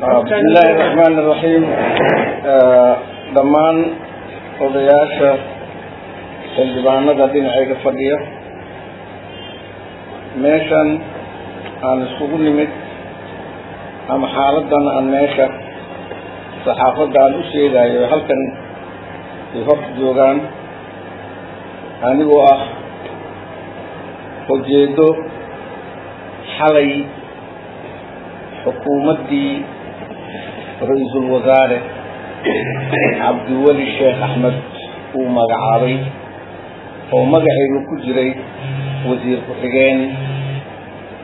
bismi illaahi raxmaani raxiim uh, dhammaan odayaasha xildhibaanada dhinacayga fadhiya. Meeshan aan iskugu nimid ama xaaladan aan meesha saxaafadda aan u sheegayo halkan ay horta joogaan anigoo ah ujeeddo xalay xukuumaddii ra'iisul wasaare cabdiweli sheekh axmed uu magacaabay oo magacaygu ku jiray wasiir ku-xigeen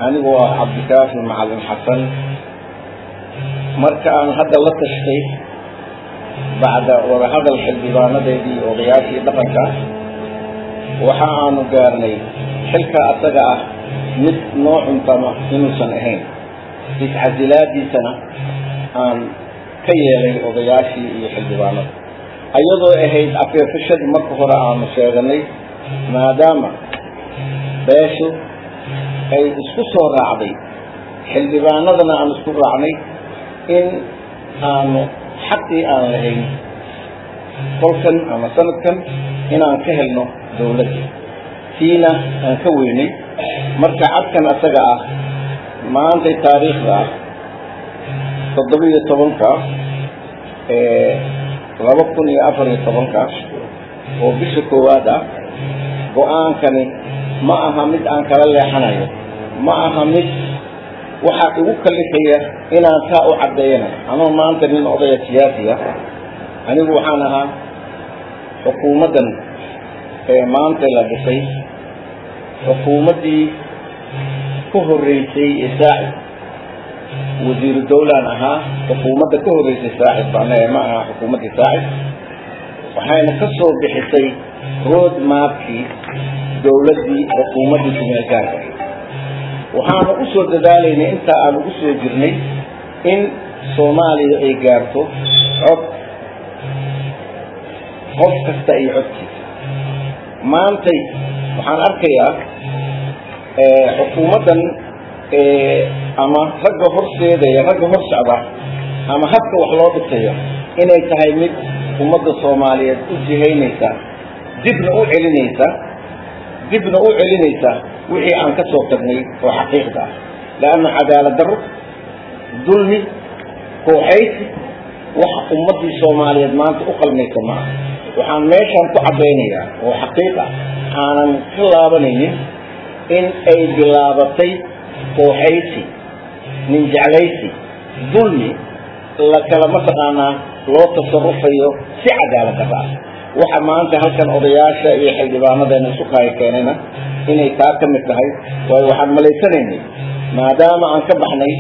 anigoo ah cabdikaafi macalin xasan. Marka aan hadda la tashtay bacda wadahadal xildhibaanadeedii odayaashii dhaqanka waxa aanu gaarnay xilka asaga ah mid noo cuntama inuusan ahayn. Iscasilaadiisana aan ka yeelay odayaashii iyo xildhibaanada. Ayadoo ahayd afeefashadii marka hore aanu sheeganay maadaama beeshu ay isku soo raacday xildhibaanadana aan isku raacnay in aanu xaqii aan lahayn kolkan ama sanadkan inaan ka helno dawladda tiina aan ka weynay marka cadkan asaga ah maantay taariikhda ah toddobiyo tobanka laba kun iyo afar iyo tobanka. Oo bisha koowaad ah go'aankani ma aha mid aan kala leexanayo. Ma aha mid waxaa igu kalifaya inaan saa u caddeeyanayo ama maanta nin odaya siyaasiya anigu waxaan ahaa xukuumaddan ee maanta la dhisay. Xukuumaddii ka horreysay ee wasiiru dawlaan ahaa xukuumadda ka horreysay saacid baan ma aha xukuumaddii saacid waxayna ka soo bixisay road mapkii dawladdii xukuumaddii kumeelgaarka waxaanu u dadaalaynay intaa aan ugu jirnay in soomaaliya ay gaarto cod qof kasta iyo codkiisa maantay waxaan arkayaa xukuumaddan ama ragga horseedaya ragga hor socda ama habka wax loo dhisayo inay tahay mid ummadda soomaaliyeed u jihaynaysa dibna u celinaysa dibna u celinaysa wixii aan ka soo tagnay oo xaqiiqda ah. Leanna cadaalad darro dulmi kooxaysi wax ummaddii soomaaliyeed maanta u qalmaysa maaha waxaan meeshaan ku caddaynayaa oo xaqiiqa aanan ka laabanaynin in ay bilaabatay kooxaysi nin jeclaysi dulmi la kala mataqaanaa loo tasarufayo si cadaalad darro ah. Waxa maanta halkan odayaasha iyo xildhibaanadeena isu kaaya keenayna inay taa ka mid tahay waayo waxaan malaysanaynay maadaama aan ka baxnay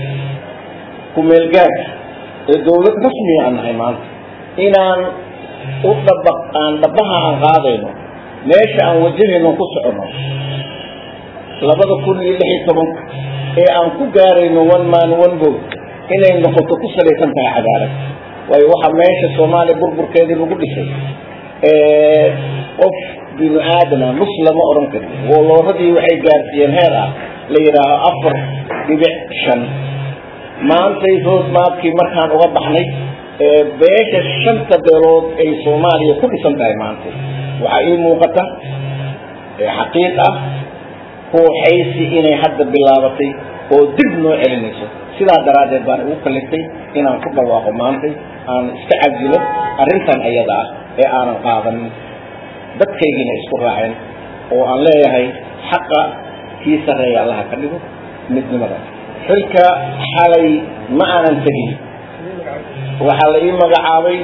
kumeelgaarka ee dawlad rasmiga aan nahay maanta inaan u dhaba aan dhabaha aan qaadayno meesha aan wajahayno ku soconno labada kun iyo lix iyo tobanka ee aan ku gaarayno one man one vote inay noqoto ku salaysan tahay cadaalad. Waayo waxaa meesha soomaaliya burburkeedii lagu dhisay qof binu aadama nus lama odhan karin woolooradii waxay gaarsiiyeen heer ah la yidhaaho afar dhibic shan. Maantay road maapkii markaan uga baxnay beesha shanta beelood ay soomaaliya ku dhisan tahay maanta waxaa ii muuqata xaqiiq ah kooxaysi inay hadda bilaabatay oo dib noo celinayso. Sidaa daraaddeed baan ugu kaliftay inaan ku dhawaaqo maantay aan iska casilo arrintan ayada ah ee aanan qaadanin. Dadkaygiina isku raaceen oo aan leeyahay xaqa kii sarreeya allaha ka dhigo midnimada. Xilka xalay ma aanan tegin. Waxaa la ii magacaabay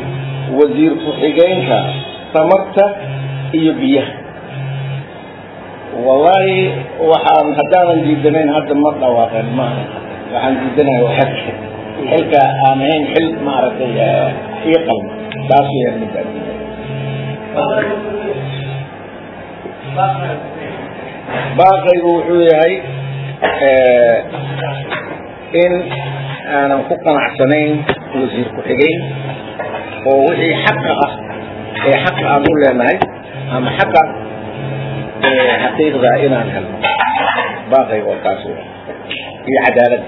wasiir ku-xigeenka tamarta iyo biyaha wallaahi waxaan haddaanan diidanayn hadda ma dhawaaqeen ma waxaan diidanahay waxaa xilka. Aan ahayn xil maaragtay ii qalma taas weeyaan midaan baaqaygu wuxuu yahay in aanan ku qanacsanayn wasiir ku-xigeen oo wixii xaqa ah ee xaqa aan u leenahay ama xaqa xaqiiqda inaan helno. Baaqayga oo kaas wey iyo cadaalad